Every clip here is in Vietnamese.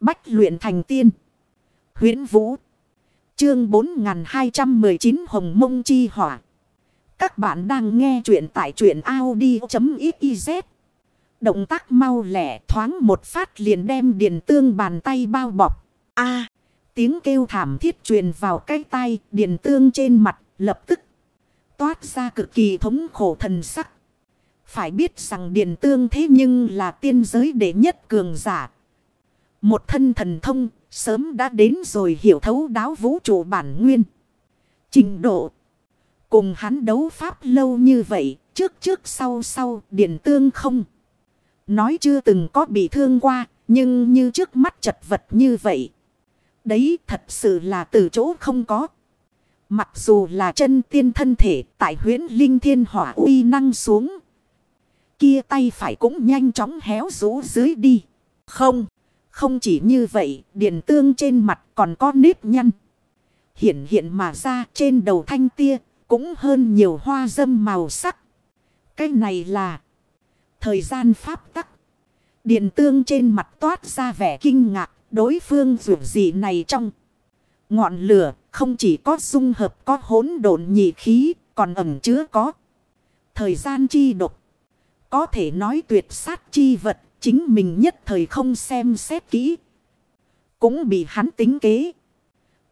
Bách luyện thành tiên. huyễn Vũ. Chương 4219 Hồng Mông Chi Hỏa. Các bạn đang nghe truyện tại truyện Audi.xyz. Động tác mau lẻ thoáng một phát liền đem điền tương bàn tay bao bọc. a tiếng kêu thảm thiết truyền vào cái tay điền tương trên mặt, lập tức. Toát ra cực kỳ thống khổ thần sắc. Phải biết rằng điền tương thế nhưng là tiên giới đệ nhất cường giả. Một thân thần thông sớm đã đến rồi hiểu thấu đáo vũ trụ bản nguyên. Trình độ. Cùng hắn đấu pháp lâu như vậy, trước trước sau sau, điển tương không. Nói chưa từng có bị thương qua, nhưng như trước mắt chật vật như vậy. Đấy thật sự là từ chỗ không có. Mặc dù là chân tiên thân thể tại huyễn linh thiên hỏa uy năng xuống. Kia tay phải cũng nhanh chóng héo rũ dưới đi. Không, không chỉ như vậy, điện tương trên mặt còn có nếp nhăn. Hiện hiện mà ra trên đầu thanh tia, cũng hơn nhiều hoa dâm màu sắc. Cái này là thời gian pháp tắc. Điện tương trên mặt toát ra vẻ kinh ngạc, đối phương dù gì này trong. Ngọn lửa không chỉ có dung hợp có hỗn độn nhị khí, còn ẩm chứa có. Thời gian chi độc. Có thể nói tuyệt sát chi vật, chính mình nhất thời không xem xét kỹ. Cũng bị hắn tính kế.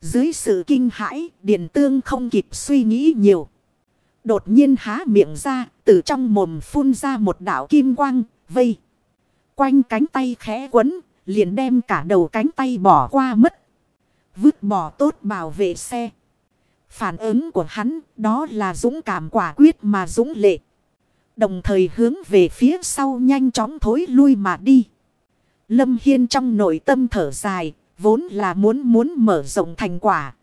Dưới sự kinh hãi, Điền Tương không kịp suy nghĩ nhiều. Đột nhiên há miệng ra, từ trong mồm phun ra một đảo kim quang, vây. Quanh cánh tay khẽ quấn, liền đem cả đầu cánh tay bỏ qua mất. Vứt bỏ tốt bảo vệ xe. Phản ứng của hắn, đó là dũng cảm quả quyết mà dũng lệ. Đồng thời hướng về phía sau nhanh chóng thối lui mà đi. Lâm Hiên trong nội tâm thở dài, vốn là muốn muốn mở rộng thành quả.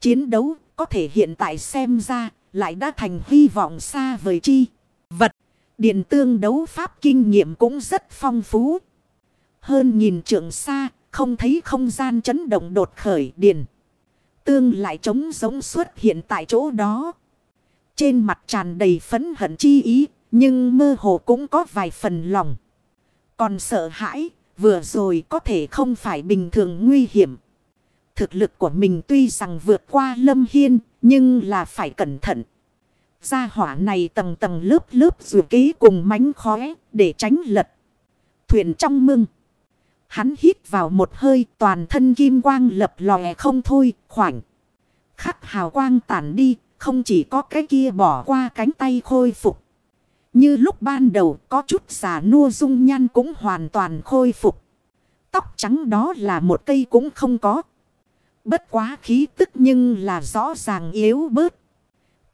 Chiến đấu có thể hiện tại xem ra lại đã thành hy vọng xa vời chi. Vật, điện tương đấu pháp kinh nghiệm cũng rất phong phú. Hơn nhìn trượng xa, không thấy không gian chấn động đột khởi điện. Tương lại trống giống xuất hiện tại chỗ đó. Trên mặt tràn đầy phấn hận chi ý, nhưng mơ hồ cũng có vài phần lòng. Còn sợ hãi, vừa rồi có thể không phải bình thường nguy hiểm. Thực lực của mình tuy rằng vượt qua lâm hiên, nhưng là phải cẩn thận. Gia hỏa này tầng tầng lớp lớp dù ký cùng mánh khóe để tránh lật. Thuyền trong mưng. Hắn hít vào một hơi toàn thân kim quang lập lòe không thôi khoảnh. Khắc hào quang tản đi không chỉ có cái kia bỏ qua cánh tay khôi phục. Như lúc ban đầu có chút xà nua dung nhan cũng hoàn toàn khôi phục. Tóc trắng đó là một cây cũng không có. Bất quá khí tức nhưng là rõ ràng yếu bớt.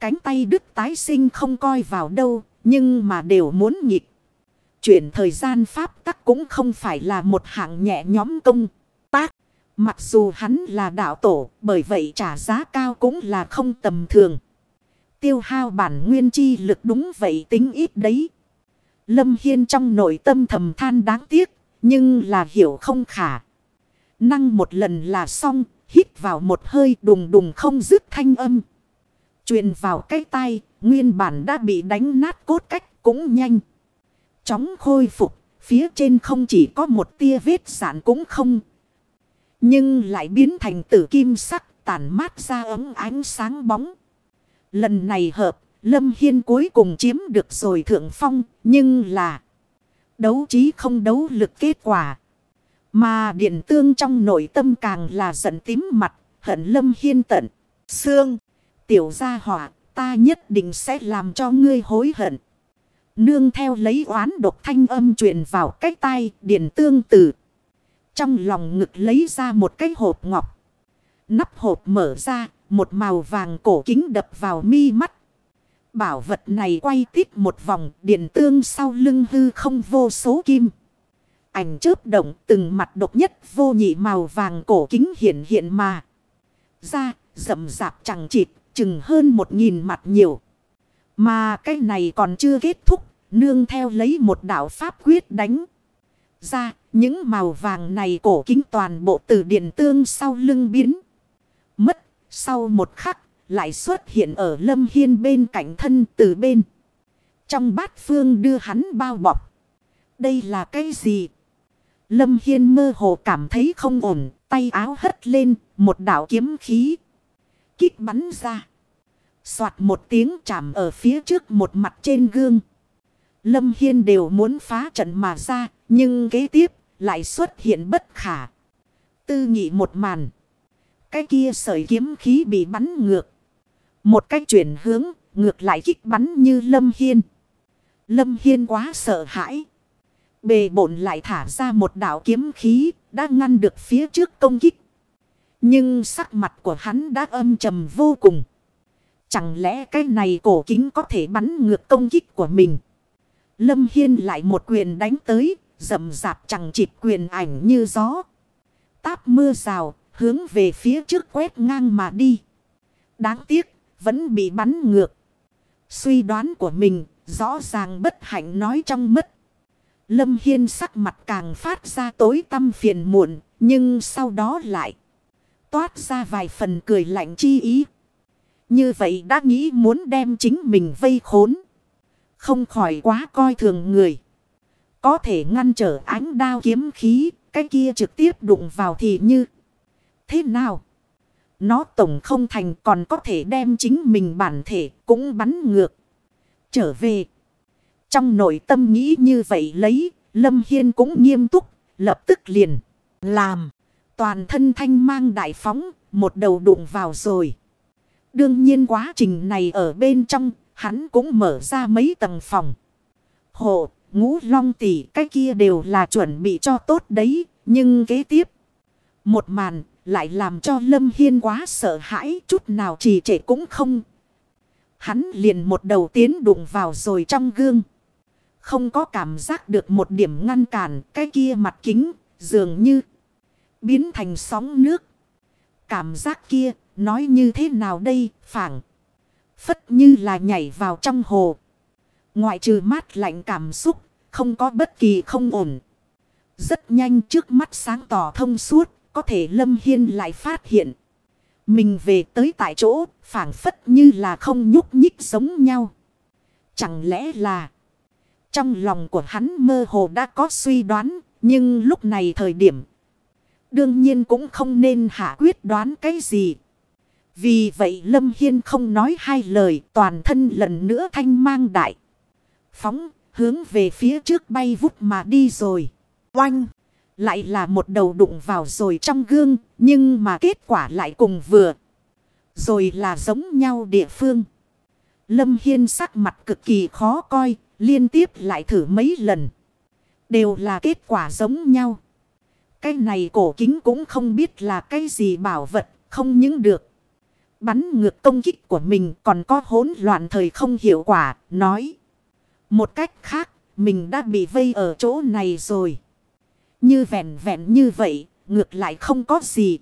Cánh tay đức tái sinh không coi vào đâu, nhưng mà đều muốn nghịch. Chuyển thời gian pháp tắc cũng không phải là một hạng nhẹ nhóm công tác. Mặc dù hắn là đạo tổ, bởi vậy trả giá cao cũng là không tầm thường tiêu hao bản nguyên chi lực đúng vậy tính ít đấy. Lâm Hiên trong nội tâm thầm than đáng tiếc, nhưng là hiểu không khả. Năng một lần là xong, hít vào một hơi đùng đùng không dứt thanh âm. truyền vào cái tay, nguyên bản đã bị đánh nát cốt cách cũng nhanh. Chóng khôi phục, phía trên không chỉ có một tia vết sản cũng không. Nhưng lại biến thành tử kim sắc tàn mát ra ấm ánh sáng bóng. Lần này hợp, Lâm Hiên cuối cùng chiếm được rồi thượng phong, nhưng là đấu trí không đấu lực kết quả. Mà điện tương trong nội tâm càng là giận tím mặt, hận Lâm Hiên tận. Sương, tiểu gia hỏa, ta nhất định sẽ làm cho ngươi hối hận. Nương theo lấy oán độc thanh âm truyền vào cái tay điện tương tử. Trong lòng ngực lấy ra một cái hộp ngọc. Nắp hộp mở ra, một màu vàng cổ kính đập vào mi mắt. Bảo vật này quay tít một vòng, điện tương sau lưng hư không vô số kim. Ảnh chớp động từng mặt độc nhất vô nhị màu vàng cổ kính hiện hiện mà. Ra, rậm rạp chẳng chịt, chừng hơn một nghìn mặt nhiều. Mà cái này còn chưa kết thúc, nương theo lấy một đạo pháp quyết đánh. Ra, những màu vàng này cổ kính toàn bộ từ điện tương sau lưng biến. Mất sau một khắc, lại xuất hiện ở Lâm Hiên bên cạnh thân từ bên. Trong bát phương đưa hắn bao bọc. Đây là cái gì? Lâm Hiên mơ hồ cảm thấy không ổn, tay áo hất lên, một đạo kiếm khí. Kích bắn ra. Xoạt một tiếng chạm ở phía trước một mặt trên gương. Lâm Hiên đều muốn phá trận mà ra, nhưng kế tiếp lại xuất hiện bất khả. Tư nghị một màn. Cái kia sợi kiếm khí bị bắn ngược. Một cách chuyển hướng, ngược lại kích bắn như Lâm Hiên. Lâm Hiên quá sợ hãi. Bề bổn lại thả ra một đạo kiếm khí, đã ngăn được phía trước công kích. Nhưng sắc mặt của hắn đã âm trầm vô cùng. Chẳng lẽ cái này cổ kính có thể bắn ngược công kích của mình? Lâm Hiên lại một quyền đánh tới, rầm rạp chẳng chịp quyền ảnh như gió. Táp mưa rào, hướng về phía trước quét ngang mà đi. Đáng tiếc, vẫn bị bắn ngược. Suy đoán của mình, rõ ràng bất hạnh nói trong mất. Lâm Hiên sắc mặt càng phát ra tối tâm phiền muộn, nhưng sau đó lại toát ra vài phần cười lạnh chi ý. Như vậy đã nghĩ muốn đem chính mình vây khốn. Không khỏi quá coi thường người. Có thể ngăn trở ánh đao kiếm khí, cái kia trực tiếp đụng vào thì như. Thế nào? Nó tổng không thành còn có thể đem chính mình bản thể cũng bắn ngược. Trở về. Trong nội tâm nghĩ như vậy lấy, Lâm Hiên cũng nghiêm túc, lập tức liền. Làm. Toàn thân thanh mang đại phóng, một đầu đụng vào rồi. Đương nhiên quá trình này ở bên trong, hắn cũng mở ra mấy tầng phòng. Hộ, ngũ long tỷ cái kia đều là chuẩn bị cho tốt đấy, nhưng kế tiếp. Một màn lại làm cho Lâm Hiên quá sợ hãi, chút nào trì trệ cũng không. Hắn liền một đầu tiến đụng vào rồi trong gương. Không có cảm giác được một điểm ngăn cản, cái kia mặt kính, dường như biến thành sóng nước. Cảm giác kia, nói như thế nào đây, phảng phất như là nhảy vào trong hồ. Ngoại trừ mát lạnh cảm xúc, không có bất kỳ không ổn. Rất nhanh trước mắt sáng tỏ thông suốt có thể Lâm Hiên lại phát hiện. Mình về tới tại chỗ, phản phất như là không nhúc nhích giống nhau. Chẳng lẽ là... Trong lòng của hắn mơ hồ đã có suy đoán, nhưng lúc này thời điểm... Đương nhiên cũng không nên hạ quyết đoán cái gì. Vì vậy Lâm Hiên không nói hai lời toàn thân lần nữa thanh mang đại. Phóng hướng về phía trước bay vút mà đi rồi. Oanh! Lại là một đầu đụng vào rồi trong gương, nhưng mà kết quả lại cùng vừa. Rồi là giống nhau địa phương. Lâm Hiên sắc mặt cực kỳ khó coi, liên tiếp lại thử mấy lần. Đều là kết quả giống nhau. Cái này cổ kính cũng không biết là cái gì bảo vật, không những được. Bắn ngược công kích của mình còn có hỗn loạn thời không hiệu quả, nói. Một cách khác, mình đã bị vây ở chỗ này rồi. Như vẹn vẹn như vậy, ngược lại không có gì.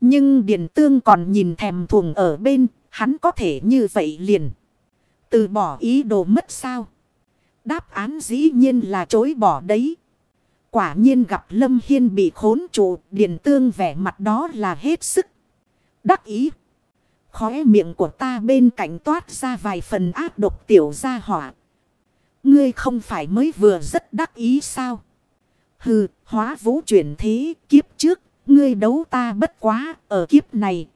Nhưng Điền Tương còn nhìn thèm thuồng ở bên, hắn có thể như vậy liền. Từ bỏ ý đồ mất sao? Đáp án dĩ nhiên là chối bỏ đấy. Quả nhiên gặp Lâm Hiên bị khốn trụ, Điền Tương vẻ mặt đó là hết sức. Đắc ý. Khóe miệng của ta bên cạnh toát ra vài phần áp độc tiểu gia hỏa. Ngươi không phải mới vừa rất đắc ý sao? Hừ, hóa vũ chuyển thế, kiếp trước, ngươi đấu ta bất quá, ở kiếp này.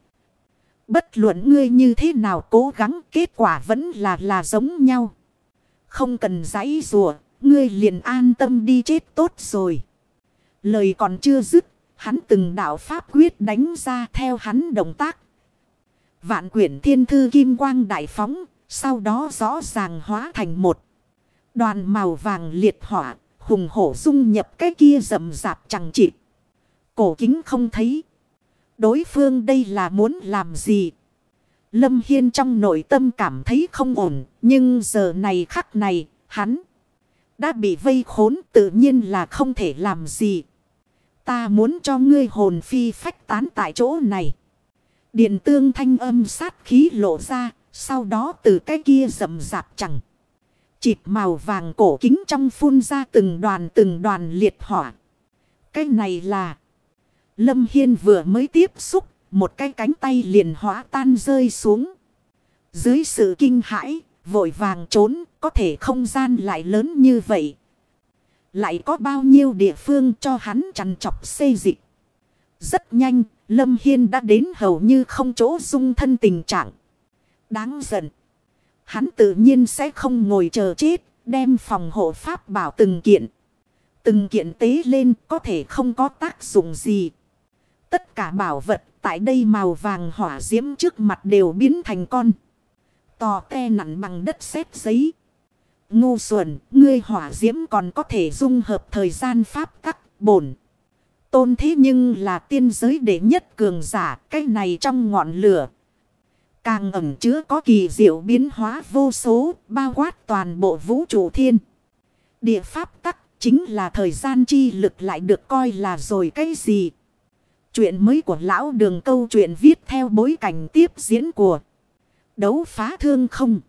Bất luận ngươi như thế nào cố gắng, kết quả vẫn là là giống nhau. Không cần giấy rùa, ngươi liền an tâm đi chết tốt rồi. Lời còn chưa dứt, hắn từng đạo pháp quyết đánh ra theo hắn động tác. Vạn quyển thiên thư kim quang đại phóng, sau đó rõ ràng hóa thành một đoàn màu vàng liệt hỏa hùng hổ dung nhập cái kia rầm rạp chẳng chịt. Cổ kính không thấy. Đối phương đây là muốn làm gì? Lâm Hiên trong nội tâm cảm thấy không ổn. Nhưng giờ này khắc này, hắn đã bị vây khốn tự nhiên là không thể làm gì. Ta muốn cho ngươi hồn phi phách tán tại chỗ này. Điện tương thanh âm sát khí lộ ra, sau đó từ cái kia rầm rạp chẳng. Chịp màu vàng cổ kính trong phun ra từng đoàn từng đoàn liệt hỏa. Cái này là... Lâm Hiên vừa mới tiếp xúc, một cái cánh tay liền hóa tan rơi xuống. Dưới sự kinh hãi, vội vàng trốn, có thể không gian lại lớn như vậy. Lại có bao nhiêu địa phương cho hắn chằn chọc xây dịch. Rất nhanh, Lâm Hiên đã đến hầu như không chỗ dung thân tình trạng. Đáng giận. Hắn tự nhiên sẽ không ngồi chờ chết, đem phòng hộ pháp bảo từng kiện. Từng kiện tế lên có thể không có tác dụng gì. Tất cả bảo vật tại đây màu vàng hỏa diễm trước mặt đều biến thành con. Tò te nặng bằng đất xếp giấy. Ngu xuẩn, ngươi hỏa diễm còn có thể dung hợp thời gian pháp tắc bổn. Tôn thế nhưng là tiên giới đệ nhất cường giả, cái này trong ngọn lửa. Càng ẩm chứa có kỳ diệu biến hóa vô số, bao quát toàn bộ vũ trụ thiên. Địa pháp tắc chính là thời gian chi lực lại được coi là rồi cái gì. Chuyện mới của lão đường câu chuyện viết theo bối cảnh tiếp diễn của đấu phá thương không.